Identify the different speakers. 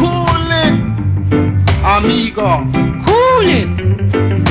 Speaker 1: Cool it, amigo.
Speaker 2: Cool it.